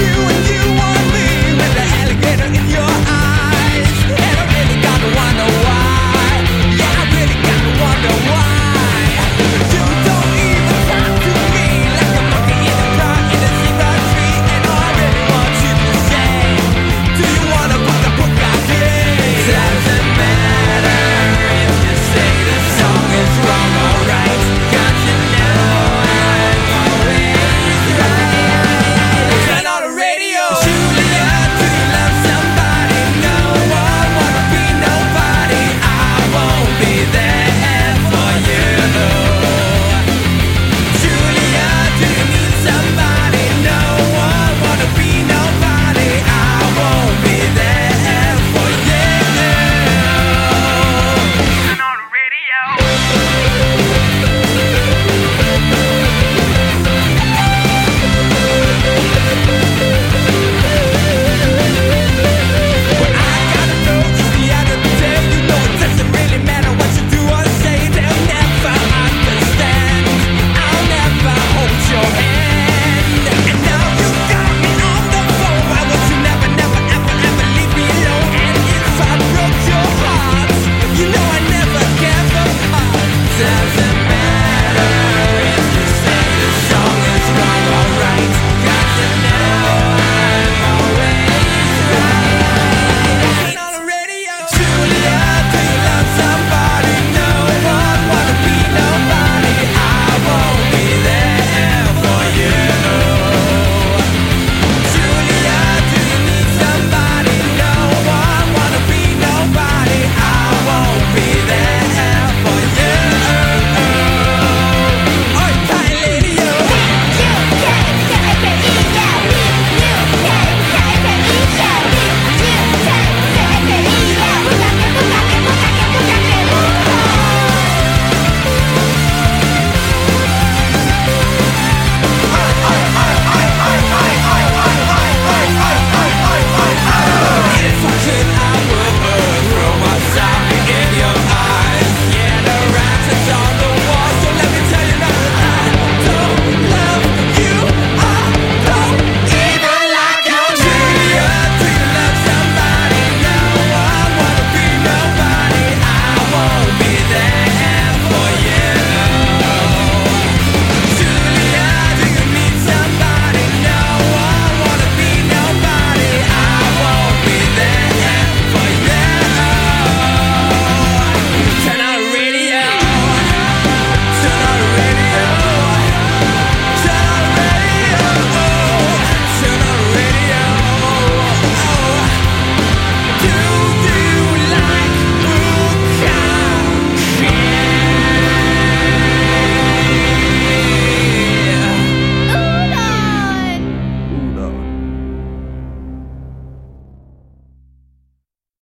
you